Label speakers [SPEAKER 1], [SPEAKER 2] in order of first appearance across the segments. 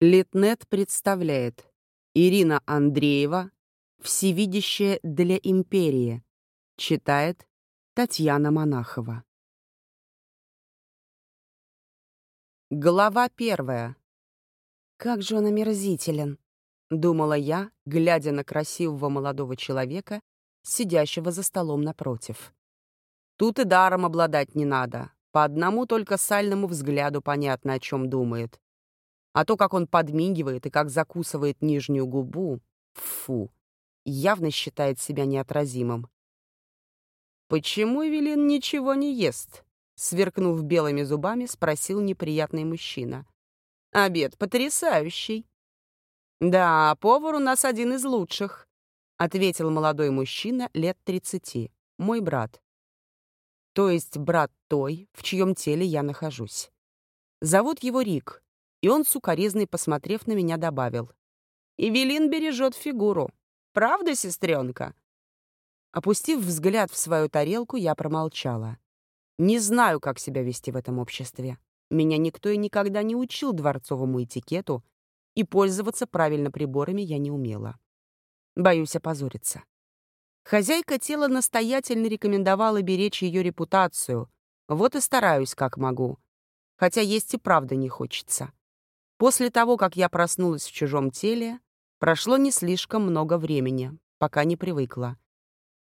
[SPEAKER 1] Литнет представляет Ирина Андреева «Всевидящее для империи». Читает Татьяна Монахова. Глава первая. «Как же он омерзителен!» — думала я, глядя на красивого молодого человека, сидящего за столом напротив. Тут и даром обладать не надо. По одному только сальному взгляду понятно, о чем думает. А то, как он подмигивает и как закусывает нижнюю губу, фу, явно считает себя неотразимым. «Почему Эвелин ничего не ест?» Сверкнув белыми зубами, спросил неприятный мужчина. «Обед потрясающий». «Да, повар у нас один из лучших», — ответил молодой мужчина лет тридцати, мой брат. То есть брат той, в чьем теле я нахожусь. Зовут его Рик, и он, сукоризный, посмотрев на меня, добавил. «Эвелин бережет фигуру. Правда, сестренка?» Опустив взгляд в свою тарелку, я промолчала. Не знаю, как себя вести в этом обществе. Меня никто и никогда не учил дворцовому этикету, и пользоваться правильно приборами я не умела. Боюсь опозориться. Хозяйка тела настоятельно рекомендовала беречь ее репутацию, вот и стараюсь, как могу. Хотя есть и правда не хочется. После того, как я проснулась в чужом теле, прошло не слишком много времени, пока не привыкла.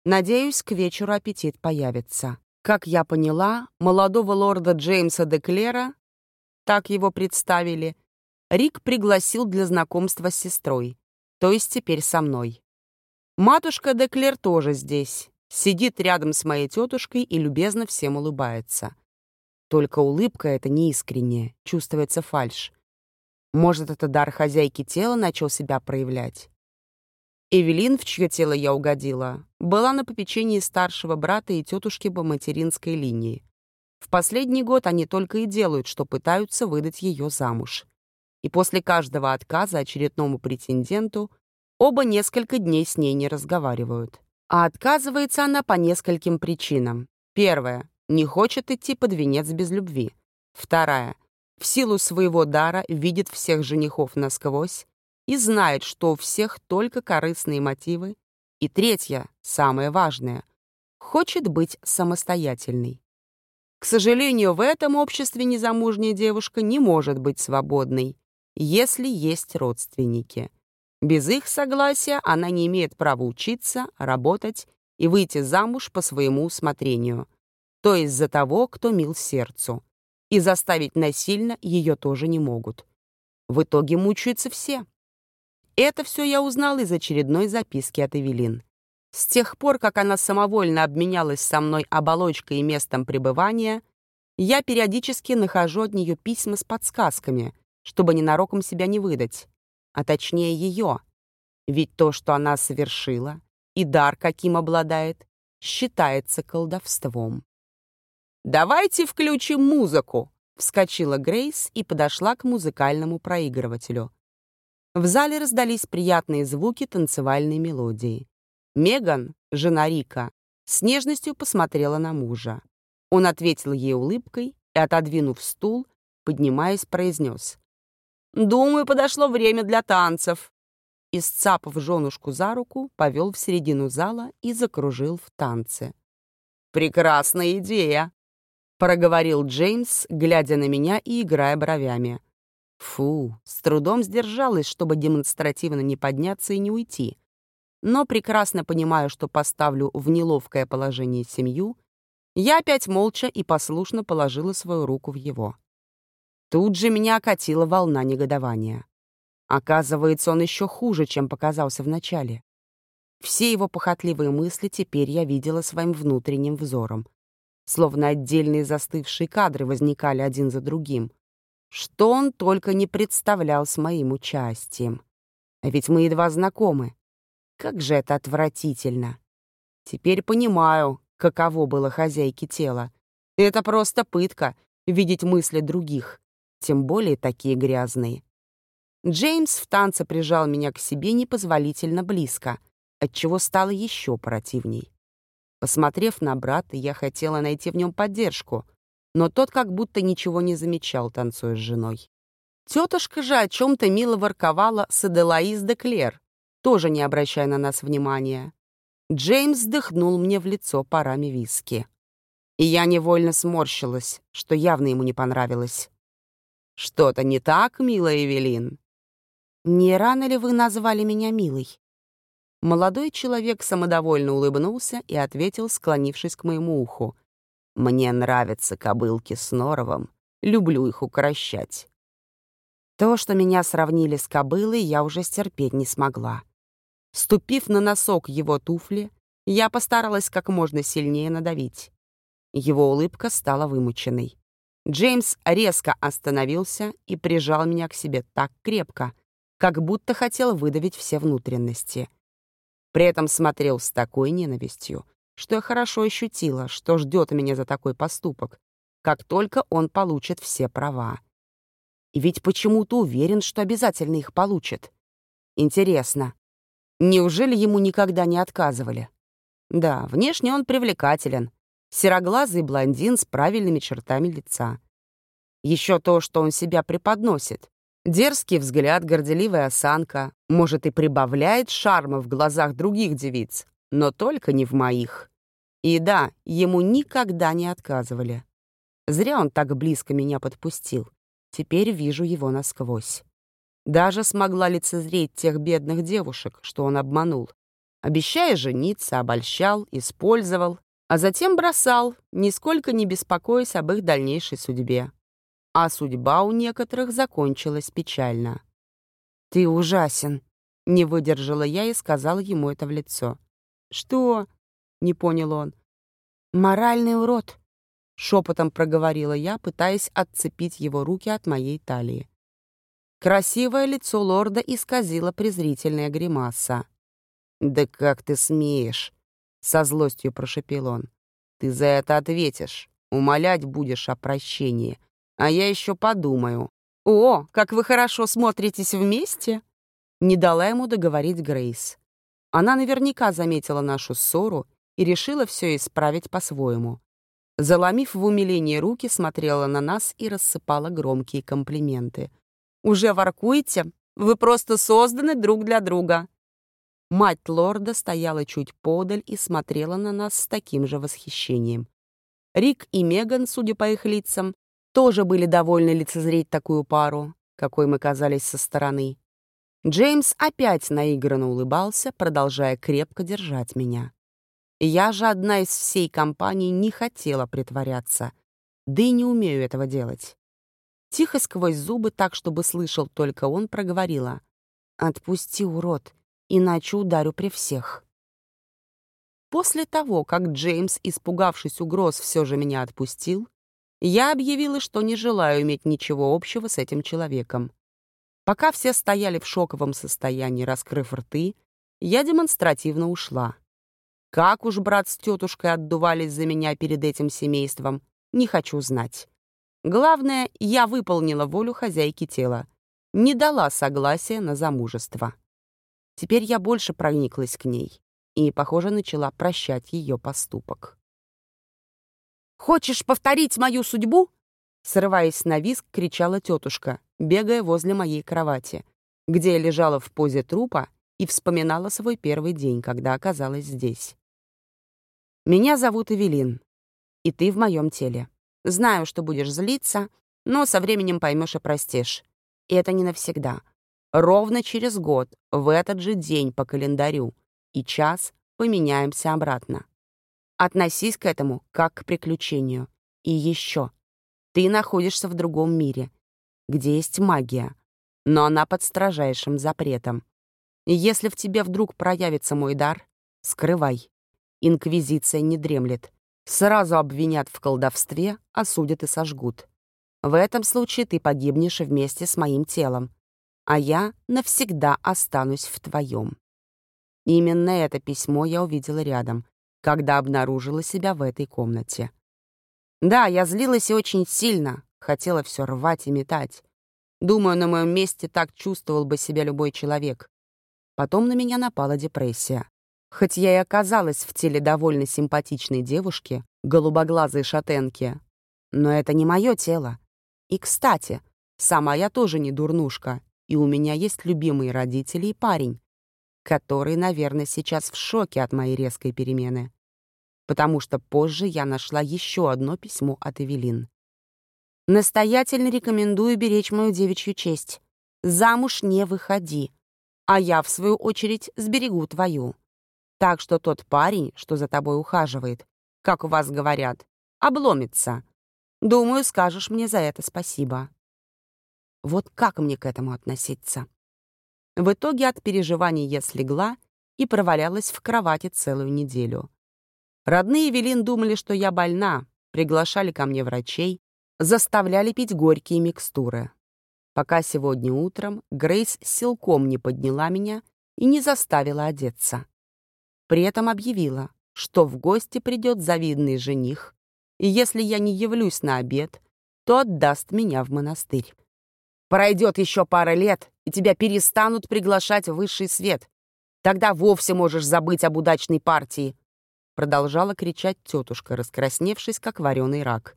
[SPEAKER 1] Надеюсь, к вечеру аппетит появится. Как я поняла, молодого лорда Джеймса де Клера, так его представили, Рик пригласил для знакомства с сестрой, то есть теперь со мной. Матушка де Клер тоже здесь, сидит рядом с моей тетушкой и любезно всем улыбается. Только улыбка эта неискренняя, чувствуется фальшь. Может, это дар хозяйки тела начал себя проявлять? Эвелин, в чье тело я угодила, была на попечении старшего брата и тетушки по материнской линии. В последний год они только и делают, что пытаются выдать ее замуж. И после каждого отказа очередному претенденту оба несколько дней с ней не разговаривают. А отказывается она по нескольким причинам. Первая — не хочет идти под венец без любви. Вторая в силу своего дара видит всех женихов насквозь и знает, что у всех только корыстные мотивы. И третье, самое важное, хочет быть самостоятельной. К сожалению, в этом обществе незамужняя девушка не может быть свободной, если есть родственники. Без их согласия она не имеет права учиться, работать и выйти замуж по своему усмотрению, то есть за того, кто мил сердцу и заставить насильно ее тоже не могут. В итоге мучаются все. Это все я узнал из очередной записки от Эвелин. С тех пор, как она самовольно обменялась со мной оболочкой и местом пребывания, я периодически нахожу от нее письма с подсказками, чтобы ненароком себя не выдать, а точнее ее. Ведь то, что она совершила, и дар, каким обладает, считается колдовством. «Давайте включим музыку!» — вскочила Грейс и подошла к музыкальному проигрывателю. В зале раздались приятные звуки танцевальной мелодии. Меган, жена Рика, с нежностью посмотрела на мужа. Он ответил ей улыбкой и, отодвинув стул, поднимаясь, произнес. «Думаю, подошло время для танцев». И, сцапав женушку за руку, повел в середину зала и закружил в танце. «Прекрасная идея!» Проговорил Джеймс, глядя на меня и играя бровями. Фу, с трудом сдержалась, чтобы демонстративно не подняться и не уйти. Но прекрасно понимаю, что поставлю в неловкое положение семью, я опять молча и послушно положила свою руку в его. Тут же меня окатила волна негодования. Оказывается, он еще хуже, чем показался вначале. Все его похотливые мысли теперь я видела своим внутренним взором словно отдельные застывшие кадры возникали один за другим. Что он только не представлял с моим участием. А ведь мы едва знакомы. Как же это отвратительно. Теперь понимаю, каково было хозяйке тела. Это просто пытка — видеть мысли других, тем более такие грязные. Джеймс в танце прижал меня к себе непозволительно близко, отчего стало еще противней. Посмотрев на брата, я хотела найти в нем поддержку, но тот как будто ничего не замечал, танцуя с женой. Тетушка же о чем-то мило ворковала с Аделаиз де Клер, тоже не обращая на нас внимания. Джеймс вздохнул мне в лицо парами виски. И я невольно сморщилась, что явно ему не понравилось. «Что-то не так, милая Эвелин?» «Не рано ли вы назвали меня милой?» Молодой человек самодовольно улыбнулся и ответил, склонившись к моему уху. «Мне нравятся кобылки с норовом. Люблю их укращать». То, что меня сравнили с кобылой, я уже стерпеть не смогла. Ступив на носок его туфли, я постаралась как можно сильнее надавить. Его улыбка стала вымученной. Джеймс резко остановился и прижал меня к себе так крепко, как будто хотел выдавить все внутренности — при этом смотрел с такой ненавистью, что я хорошо ощутила, что ждет меня за такой поступок, как только он получит все права. И ведь почему-то уверен, что обязательно их получит. Интересно, неужели ему никогда не отказывали? Да, внешне он привлекателен. Сероглазый блондин с правильными чертами лица. Еще то, что он себя преподносит. Дерзкий взгляд, горделивая осанка, может, и прибавляет шарма в глазах других девиц, но только не в моих. И да, ему никогда не отказывали. Зря он так близко меня подпустил. Теперь вижу его насквозь. Даже смогла лицезреть тех бедных девушек, что он обманул. Обещая жениться, обольщал, использовал, а затем бросал, нисколько не беспокоясь об их дальнейшей судьбе а судьба у некоторых закончилась печально. «Ты ужасен», — не выдержала я и сказала ему это в лицо. «Что?» — не понял он. «Моральный урод», — шепотом проговорила я, пытаясь отцепить его руки от моей талии. Красивое лицо лорда исказило презрительная гримаса. «Да как ты смеешь?» — со злостью прошепел он. «Ты за это ответишь, умолять будешь о прощении, а я еще подумаю. «О, как вы хорошо смотритесь вместе!» Не дала ему договорить Грейс. Она наверняка заметила нашу ссору и решила все исправить по-своему. Заломив в умилении руки, смотрела на нас и рассыпала громкие комплименты. «Уже воркуете? Вы просто созданы друг для друга!» Мать лорда стояла чуть подаль и смотрела на нас с таким же восхищением. Рик и Меган, судя по их лицам, тоже были довольны лицезреть такую пару, какой мы казались со стороны. Джеймс опять наигранно улыбался, продолжая крепко держать меня. Я же одна из всей компании не хотела притворяться, да и не умею этого делать. Тихо сквозь зубы, так, чтобы слышал только он, проговорила. «Отпусти, урод, иначе ударю при всех». После того, как Джеймс, испугавшись угроз, все же меня отпустил, я объявила, что не желаю иметь ничего общего с этим человеком. Пока все стояли в шоковом состоянии, раскрыв рты, я демонстративно ушла. Как уж брат с тетушкой отдувались за меня перед этим семейством, не хочу знать. Главное, я выполнила волю хозяйки тела, не дала согласия на замужество. Теперь я больше прониклась к ней и, похоже, начала прощать ее поступок. «Хочешь повторить мою судьбу?» Срываясь на виск, кричала тетушка, бегая возле моей кровати, где я лежала в позе трупа и вспоминала свой первый день, когда оказалась здесь. «Меня зовут Эвелин, и ты в моем теле. Знаю, что будешь злиться, но со временем поймешь и простишь. И это не навсегда. Ровно через год, в этот же день по календарю, и час поменяемся обратно. Относись к этому как к приключению. И еще. Ты находишься в другом мире, где есть магия, но она под строжайшим запретом. Если в тебе вдруг проявится мой дар, скрывай. Инквизиция не дремлет. Сразу обвинят в колдовстве, осудят и сожгут. В этом случае ты погибнешь вместе с моим телом, а я навсегда останусь в твоем. Именно это письмо я увидела рядом, когда обнаружила себя в этой комнате. Да, я злилась и очень сильно, хотела все рвать и метать. Думаю, на моем месте так чувствовал бы себя любой человек. Потом на меня напала депрессия. Хоть я и оказалась в теле довольно симпатичной девушки, голубоглазой шатенки, но это не мое тело. И, кстати, Сама я тоже не дурнушка, и у меня есть любимые родители и парень, который, наверное, сейчас в шоке от моей резкой перемены. Потому что позже я нашла еще одно письмо от Эвелин. «Настоятельно рекомендую беречь мою девичью честь. Замуж не выходи, а я, в свою очередь, сберегу твою. Так что тот парень, что за тобой ухаживает, как у вас говорят, обломится. Думаю, скажешь мне за это спасибо». Вот как мне к этому относиться? В итоге от переживаний я слегла и провалялась в кровати целую неделю. Родные Велин думали, что я больна, приглашали ко мне врачей, заставляли пить горькие микстуры. Пока сегодня утром Грейс силком не подняла меня и не заставила одеться. При этом объявила, что в гости придет завидный жених, и если я не явлюсь на обед, то отдаст меня в монастырь. Пройдет еще пара лет, и тебя перестанут приглашать в высший свет. Тогда вовсе можешь забыть об удачной партии. Продолжала кричать тетушка, раскрасневшись, как вареный рак.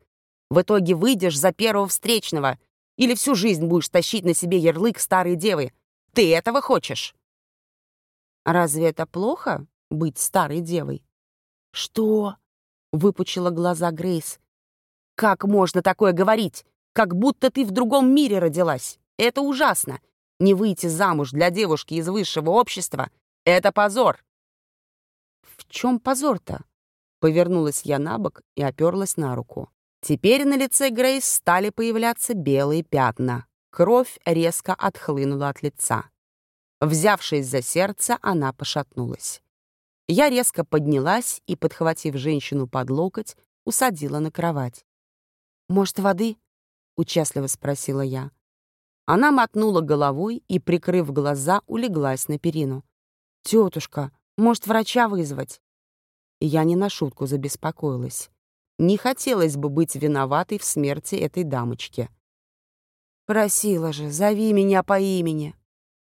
[SPEAKER 1] В итоге выйдешь за первого встречного или всю жизнь будешь тащить на себе ярлык старой девы. Ты этого хочешь? Разве это плохо, быть старой девой? Что? Выпучила глаза Грейс. Как можно такое говорить? Как будто ты в другом мире родилась. Это ужасно. Не выйти замуж для девушки из высшего общества — это позор. В чем позор-то? Повернулась я на бок и оперлась на руку. Теперь на лице Грейс стали появляться белые пятна. Кровь резко отхлынула от лица. Взявшись за сердце, она пошатнулась. Я резко поднялась и, подхватив женщину под локоть, усадила на кровать. «Может, воды?» — участливо спросила я. Она мотнула головой и, прикрыв глаза, улеглась на перину. «Тетушка, может, врача вызвать?» Я не на шутку забеспокоилась. Не хотелось бы быть виноватой в смерти этой дамочки. «Просила же, зови меня по имени!»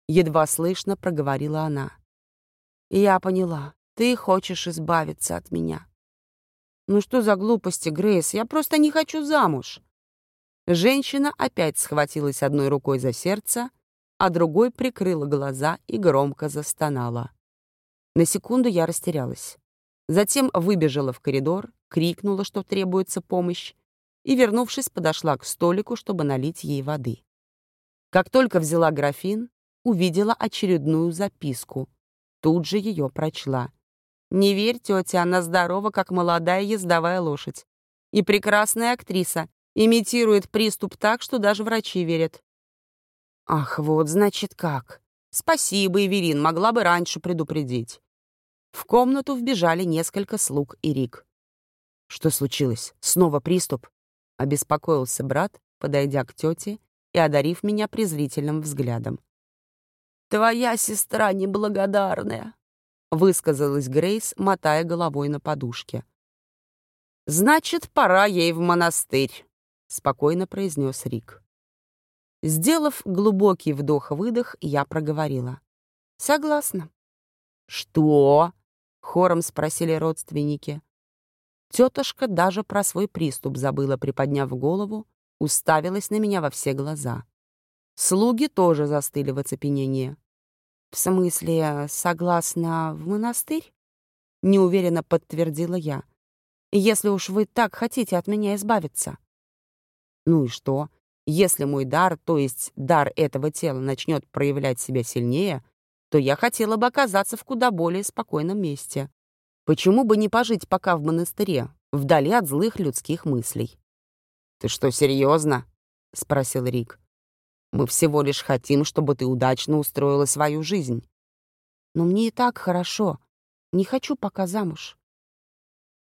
[SPEAKER 1] Едва слышно проговорила она. «Я поняла. Ты хочешь избавиться от меня». «Ну что за глупости, Грейс? Я просто не хочу замуж!» Женщина опять схватилась одной рукой за сердце, а другой прикрыла глаза и громко застонала. На секунду я растерялась. Затем выбежала в коридор, крикнула, что требуется помощь, и, вернувшись, подошла к столику, чтобы налить ей воды. Как только взяла графин, увидела очередную записку. Тут же ее прочла. «Не верь, тетя, она здорова, как молодая ездовая лошадь. И прекрасная актриса, Имитирует приступ так, что даже врачи верят. Ах, вот значит как. Спасибо, Эвелин, могла бы раньше предупредить. В комнату вбежали несколько слуг и Рик. Что случилось? Снова приступ? Обеспокоился брат, подойдя к тете и одарив меня презрительным взглядом. «Твоя сестра неблагодарная», — высказалась Грейс, мотая головой на подушке. «Значит, пора ей в монастырь», спокойно произнес Рик. Сделав глубокий вдох-выдох, я проговорила. «Согласна». «Что?» — хором спросили родственники. Тетушка даже про свой приступ забыла, приподняв голову, уставилась на меня во все глаза. Слуги тоже застыли в оцепенении. «В смысле, согласна в монастырь?» — неуверенно подтвердила я. «Если уж вы так хотите от меня избавиться». Ну и что? Если мой дар, то есть дар этого тела, начнет проявлять себя сильнее, то я хотела бы оказаться в куда более спокойном месте. Почему бы не пожить пока в монастыре, вдали от злых людских мыслей? «Ты что, серьезно? спросил Рик. «Мы всего лишь хотим, чтобы ты удачно устроила свою жизнь». «Но мне и так хорошо. Не хочу пока замуж».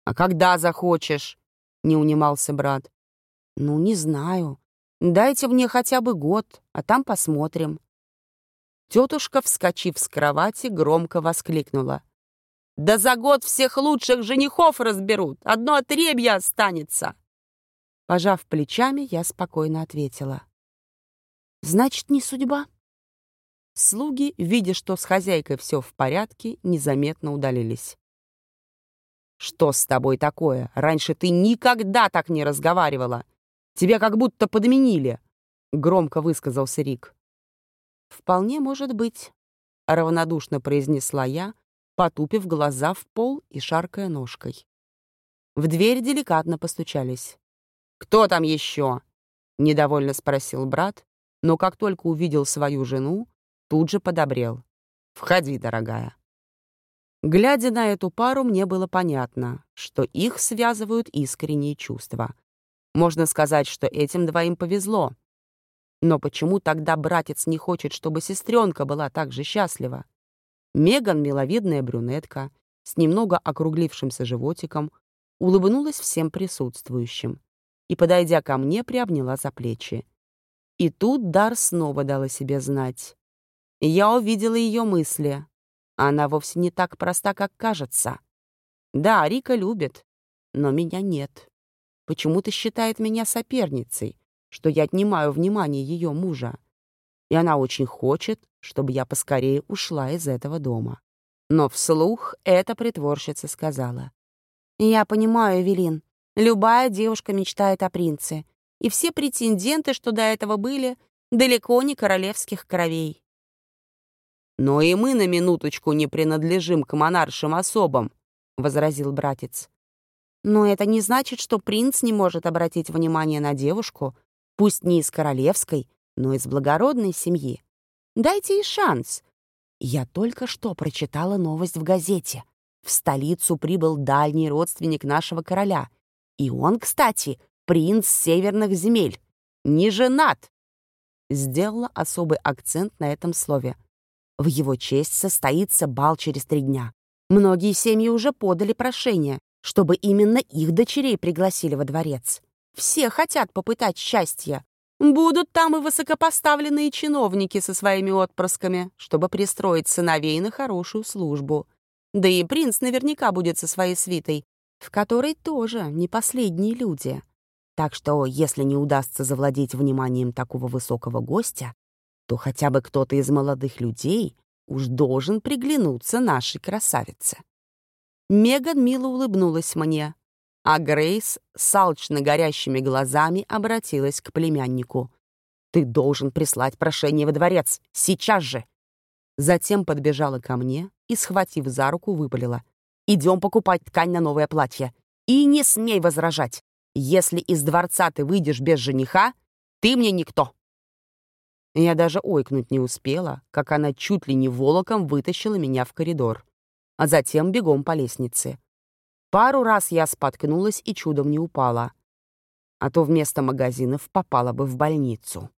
[SPEAKER 1] «А когда захочешь?» — не унимался брат. «Ну, не знаю. Дайте мне хотя бы год, а там посмотрим». Тетушка, вскочив с кровати, громко воскликнула. «Да за год всех лучших женихов разберут! Одно отребье останется!» Пожав плечами, я спокойно ответила. «Значит, не судьба?» Слуги, видя, что с хозяйкой все в порядке, незаметно удалились. «Что с тобой такое? Раньше ты никогда так не разговаривала!» Тебя как будто подменили. — громко высказался Рик. «Вполне может быть», — равнодушно произнесла я, потупив глаза в пол и шаркая ножкой. В дверь деликатно постучались. «Кто там еще?» — недовольно спросил брат, но как только увидел свою жену, тут же подобрел. «Входи, дорогая». Глядя на эту пару, мне было понятно, что их связывают искренние чувства. Можно сказать, что этим двоим повезло. Но почему тогда братец не хочет, чтобы сестренка была так же счастлива? Меган, миловидная брюнетка, с немного округлившимся животиком, улыбнулась всем присутствующим и, подойдя ко мне, приобняла за плечи. И тут Дар снова дала себе знать. Я увидела ее мысли. Она вовсе не так проста, как кажется. Да, Рика любит, но меня нет. Почему-то считает меня соперницей, что я отнимаю внимание ее мужа. И она очень хочет, чтобы я поскорее ушла из этого дома. Но вслух эта притворщица сказала. «Я понимаю, Эвелин, любая девушка мечтает о принце, и все претенденты, что до этого были, далеко не королевских кровей.
[SPEAKER 2] «Но и мы на минуточку не принадлежим к монаршим особам», — возразил братец.
[SPEAKER 1] «Но это не значит, что принц не может обратить внимание на девушку, пусть не из королевской, но из благородной семьи. Дайте ей шанс. Я только что прочитала новость в газете. В столицу прибыл дальний родственник нашего короля. И он, кстати, принц северных земель. Не женат!» Сделала особый акцент на этом слове — в его честь состоится бал через три дня. Многие семьи уже подали прошение, чтобы именно их дочерей пригласили во дворец. Все хотят попытать счастья. Будут там и высокопоставленные чиновники со своими отпрысками, чтобы пристроить сыновей на хорошую службу. Да и принц наверняка будет со своей свитой, в которой тоже не последние люди. Так что, если не удастся завладеть вниманием такого высокого гостя, то хотя бы кто-то из молодых людей уж должен приглянуться нашей красавице. Меган мило улыбнулась мне, а Грейс с алчно горящими глазами обратилась к племяннику. «Ты должен прислать прошение во дворец, сейчас же!» Затем подбежала ко мне и, схватив за руку, выпалила. «Идем покупать ткань на новое платье. И не смей возражать. Если из дворца ты выйдешь без жениха, ты мне никто!» Я даже ойкнуть не успела, как она чуть ли не волоком вытащила меня в коридор, а затем бегом по лестнице. Пару раз я споткнулась и чудом не упала, а то вместо магазинов попала бы в больницу.